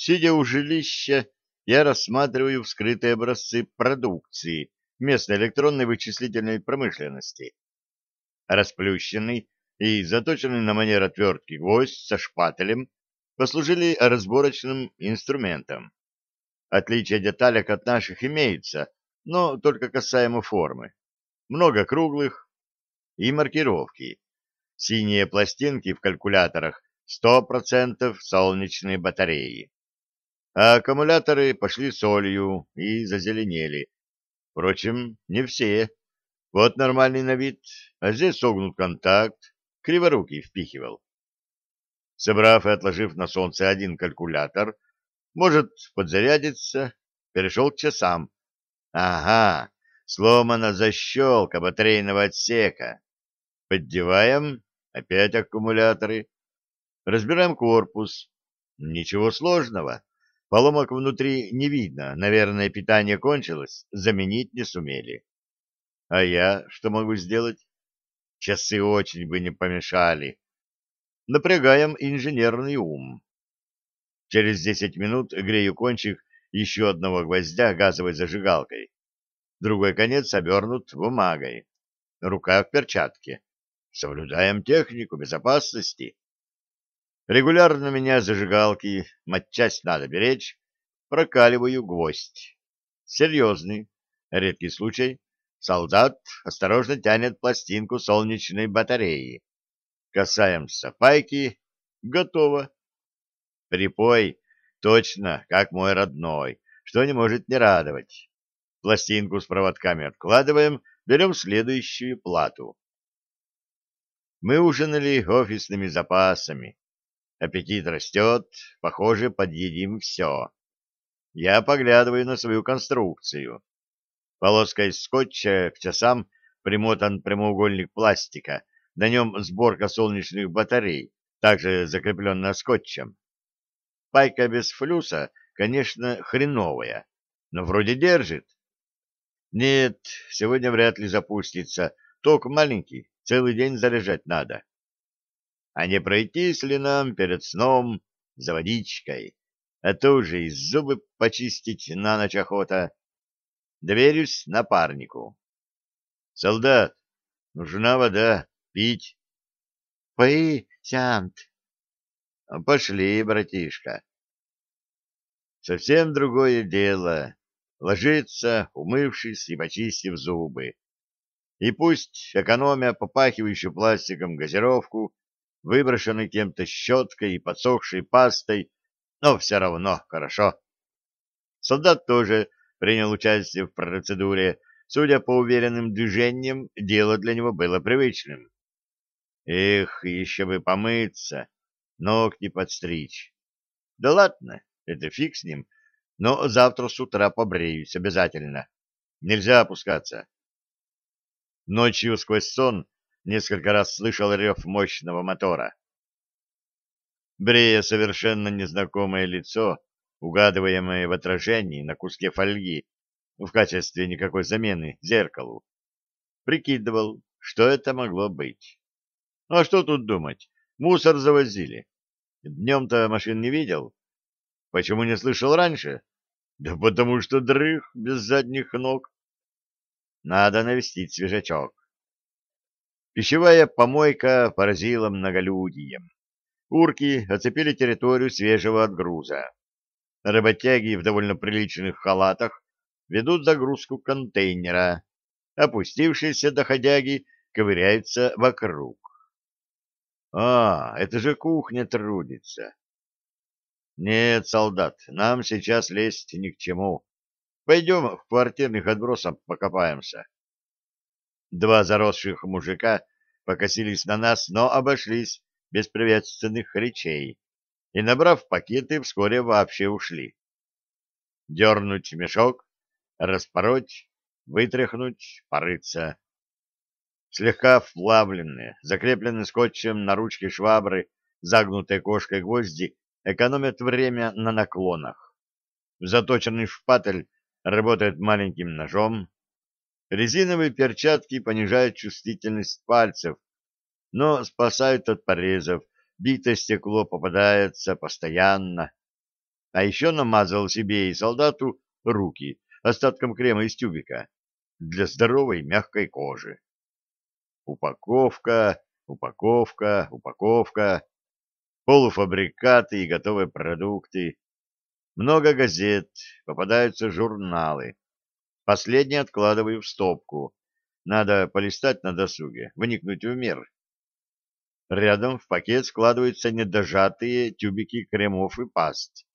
Сидя у жилища, я рассматриваю вскрытые образцы продукции местной электронной вычислительной промышленности. Расплющенный и заточенный на манер отвертки гвоздь со шпателем послужили разборочным инструментом. Отличия деталек от наших имеются, но только касаемо формы. Много круглых и маркировки. Синие пластинки в калькуляторах 100% солнечные батареи а аккумуляторы пошли солью и зазеленели. Впрочем, не все. Вот нормальный на вид, а здесь согнут контакт, криворукий впихивал. Собрав и отложив на солнце один калькулятор, может подзарядиться, перешел к часам. Ага, сломана защелка батарейного отсека. Поддеваем, опять аккумуляторы. Разбираем корпус. Ничего сложного. Поломок внутри не видно, наверное, питание кончилось, заменить не сумели. А я что могу сделать? Часы очень бы не помешали. Напрягаем инженерный ум. Через десять минут грею кончик еще одного гвоздя газовой зажигалкой. Другой конец обернут бумагой. Рука в перчатке. Соблюдаем технику безопасности. Регулярно меня зажигалки, матчасть надо беречь, прокаливаю гвоздь. Серьезный, редкий случай. Солдат осторожно тянет пластинку солнечной батареи. Касаемся пайки. Готово. Припой точно, как мой родной, что не может не радовать. Пластинку с проводками откладываем, берем следующую плату. Мы ужинали офисными запасами. Аппетит растет, похоже, подъедим все. Я поглядываю на свою конструкцию. Полоска из скотча к часам примотан прямоугольник пластика, на нем сборка солнечных батарей, также закрепленная скотчем. Пайка без флюса, конечно, хреновая, но вроде держит. Нет, сегодня вряд ли запустится. Ток маленький, целый день заряжать надо а не пройтись ли нам перед сном за водичкой, а то уже и зубы почистить на ночь охота. Доверюсь напарнику. Солдат, нужна вода, пить. Пои, сянт. Пошли, братишка. Совсем другое дело. Ложиться, умывшись и почистив зубы. И пусть, экономя попахивающую пластиком газировку, выброшенной кем-то щеткой и подсохшей пастой, но все равно хорошо. Солдат тоже принял участие в процедуре. Судя по уверенным движениям, дело для него было привычным. Эх, еще бы помыться, ногти подстричь. Да ладно, это фиг с ним, но завтра с утра побреюсь обязательно. Нельзя опускаться. Ночью сквозь сон Несколько раз слышал рев мощного мотора. Брея совершенно незнакомое лицо, угадываемое в отражении на куске фольги, в качестве никакой замены зеркалу, прикидывал, что это могло быть. Ну, а что тут думать? Мусор завозили. Днем-то машин не видел. Почему не слышал раньше? Да потому что дрых без задних ног. Надо навестить свежачок. Пищевая помойка поразила многолюдием. Урки оцепили территорию свежего отгруза. Работяги в довольно приличных халатах ведут загрузку контейнера. Опустившиеся доходяги ковыряются вокруг. «А, это же кухня трудится!» «Нет, солдат, нам сейчас лезть ни к чему. Пойдем в квартирных отбросах покопаемся». Два заросших мужика покосились на нас, но обошлись без приветственных речей и, набрав пакеты, вскоре вообще ушли. Дернуть мешок, распороть, вытряхнуть, порыться. Слегка вплавленные, закрепленные скотчем на ручке швабры, загнутые кошкой гвозди, экономят время на наклонах. Заточенный шпатель работает маленьким ножом, Резиновые перчатки понижают чувствительность пальцев, но спасают от порезов. Битое стекло попадается постоянно. А еще намазал себе и солдату руки остатком крема из тюбика для здоровой мягкой кожи. Упаковка, упаковка, упаковка, полуфабрикаты и готовые продукты. Много газет, попадаются журналы. Последний откладываю в стопку. Надо полистать на досуге, вникнуть в мир. Рядом в пакет складываются недожатые тюбики кремов и паст.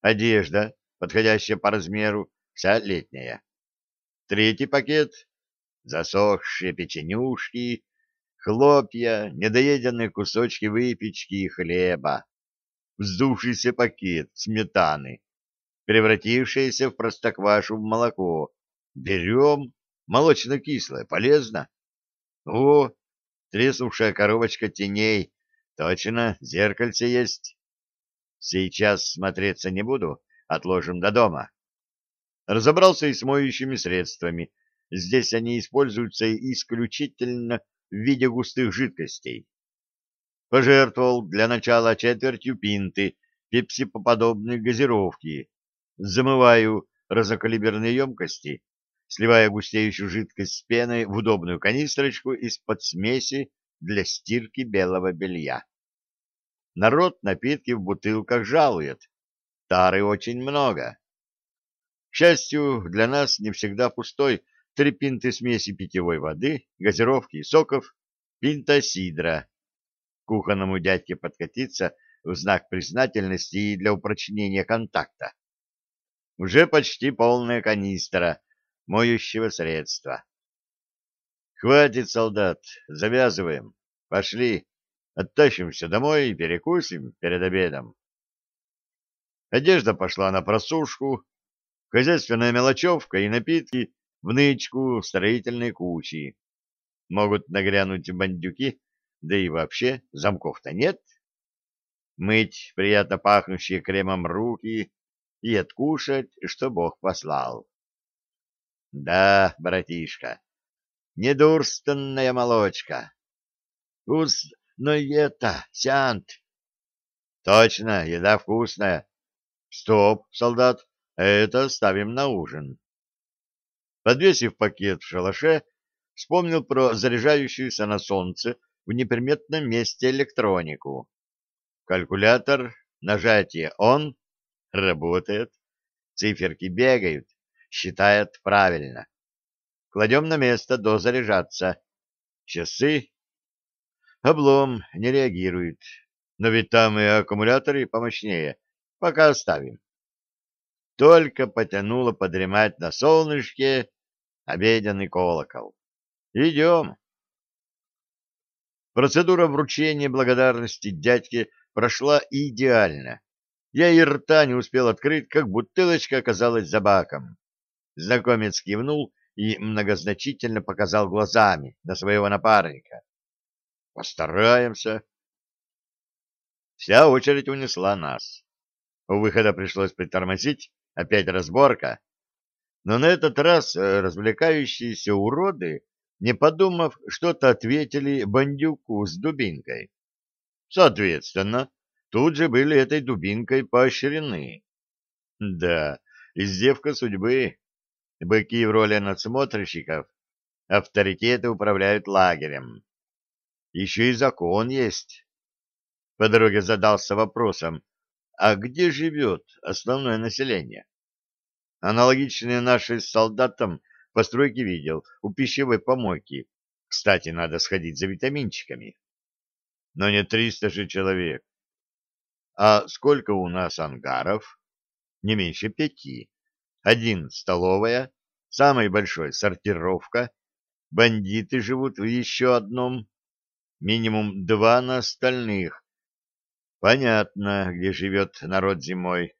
Одежда, подходящая по размеру, вся летняя. Третий пакет — засохшие печенюшки, хлопья, недоеденные кусочки выпечки и хлеба, вздувшийся пакет сметаны, превратившееся в простоквашу в молоко, Берем. Молочно-кислое полезно. О, треснувшая коробочка теней. Точно, зеркальце есть. Сейчас смотреться не буду, отложим до дома. Разобрался и с моющими средствами. Здесь они используются исключительно в виде густых жидкостей. Пожертвовал для начала четвертью пинты пепсипоподобной газировки. Замываю разокалиберные емкости сливая густеющую жидкость с пеной в удобную канистрочку из-под смеси для стирки белого белья. Народ напитки в бутылках жалует. Тары очень много. К счастью, для нас не всегда пустой три пинты смеси питьевой воды, газировки и соков, пинта сидра. Кухонному дядьке подкатиться в знак признательности и для упрочнения контакта. Уже почти полная канистра, моющего средства. Хватит, солдат, завязываем. Пошли, оттащимся домой и перекусим перед обедом. Одежда пошла на просушку, хозяйственная мелочевка и напитки в нычку строительной кучи. Могут нагрянуть бандюки, да и вообще замков-то нет. Мыть приятно пахнущие кремом руки и откушать, что Бог послал. Да, братишка, недурственная молочка. Уст, но это, сянт. Точно, еда вкусная. Стоп, солдат, это ставим на ужин. Подвесив пакет в шалаше, вспомнил про заряжающуюся на солнце в неприметном месте электронику. Калькулятор, нажатие «Он» работает, циферки бегают, считает правильно. Кладем на место до заряжаться. Часы. Облом не реагирует. Но ведь там и аккумуляторы помощнее. Пока оставим. Только потянуло подремать на солнышке обеденный колокол. Идем. Процедура вручения благодарности дядьке прошла идеально. Я и рта не успел открыть, как бутылочка оказалась за баком. Знакомец кивнул и многозначительно показал глазами на своего напарника. «Постараемся». Вся очередь унесла нас. У выхода пришлось притормозить, опять разборка. Но на этот раз э, развлекающиеся уроды, не подумав, что-то ответили бандюку с дубинкой. Соответственно, тут же были этой дубинкой поощрены. Да, издевка судьбы. Быки в роли надсмотрщиков авторитеты управляют лагерем. Еще и закон есть. По дороге задался вопросом, а где живет основное население? Аналогичные наши с солдатом постройки видел у пищевой помойки. Кстати, надо сходить за витаминчиками. Но не триста же человек. А сколько у нас ангаров? Не меньше пяти. Один — столовая, самый большой — сортировка. Бандиты живут в еще одном, минимум два на остальных. Понятно, где живет народ зимой.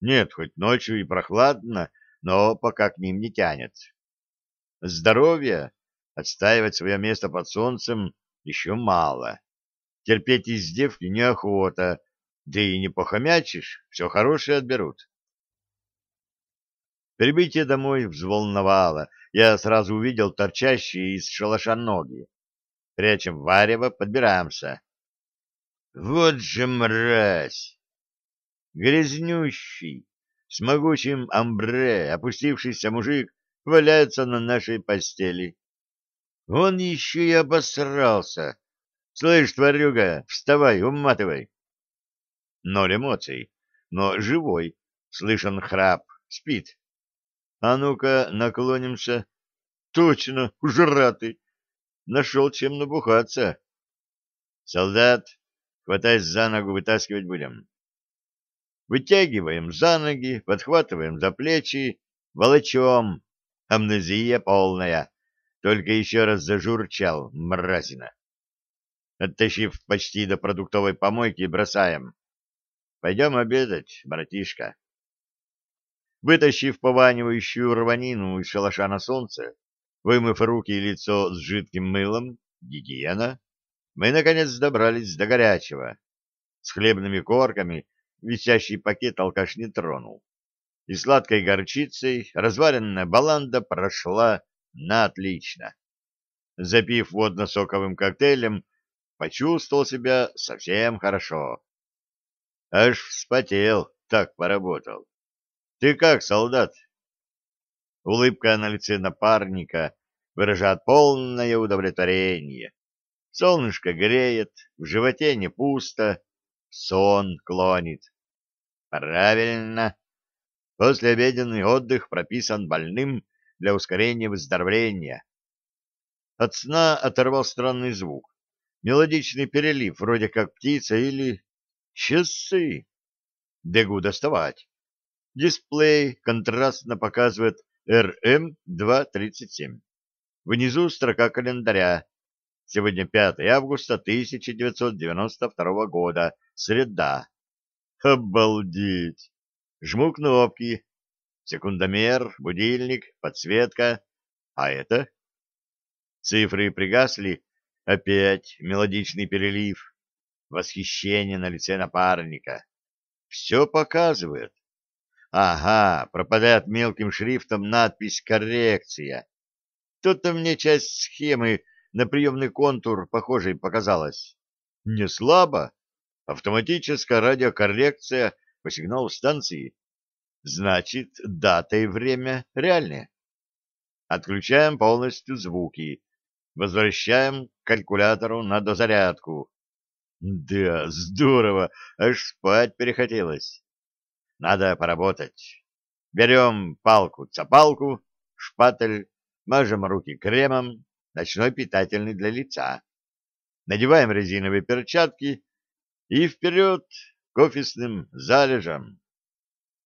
Нет, хоть ночью и прохладно, но пока к ним не тянет. Здоровье отстаивать свое место под солнцем еще мало. Терпеть издевки неохота, да и не похомячишь, все хорошее отберут. Прибытие домой взволновало. Я сразу увидел торчащие из шалаша ноги. Прячем варево, подбираемся. Вот же мразь! Грязнющий, с могучим амбре, опустившийся мужик, валяется на нашей постели. Он еще и обосрался. Слышь, тварюга, вставай, уматывай. Ноль эмоций, но живой. Слышен храп, спит. А ну-ка, наклонимся. Точно, жратый. Нашел чем набухаться. Солдат, хватаясь за ногу, вытаскивать будем. Вытягиваем за ноги, подхватываем за плечи, волочом. Амнезия полная. Только еще раз зажурчал, мразина. Оттащив почти до продуктовой помойки, бросаем. Пойдем обедать, братишка. Вытащив пованивающую рванину из шалаша на солнце, вымыв руки и лицо с жидким мылом, гигиена, мы, наконец, добрались до горячего. С хлебными корками висящий пакет алкаш не тронул. И сладкой горчицей разваренная баланда прошла на отлично. Запив водно-соковым коктейлем, почувствовал себя совсем хорошо. Аж вспотел, так поработал. Ты как, солдат? Улыбка на лице напарника выражает полное удовлетворение. Солнышко греет, в животе не пусто, сон клонит. Правильно. Послеобеденный отдых прописан больным для ускорения выздоровления. От сна оторвал странный звук. Мелодичный перелив, вроде как птица или... Часы! Бегу доставать. Дисплей контрастно показывает РМ-237. Эм Внизу строка календаря. Сегодня 5 августа 1992 года. Среда. Обалдеть! Жму кнопки. Секундомер, будильник, подсветка. А это? Цифры пригасли. Опять мелодичный перелив. Восхищение на лице напарника. Все показывает. Ага, пропадает мелким шрифтом надпись «Коррекция». Тут-то мне часть схемы на приемный контур похожей показалась. Не слабо. Автоматическая радиокоррекция по сигналу станции. Значит, дата и время реальные. Отключаем полностью звуки. Возвращаем к калькулятору на дозарядку. Да, здорово, аж спать перехотелось. Надо поработать. Берем палку-цапалку, шпатель, мажем руки кремом, ночной питательный для лица. Надеваем резиновые перчатки и вперед к офисным залежам.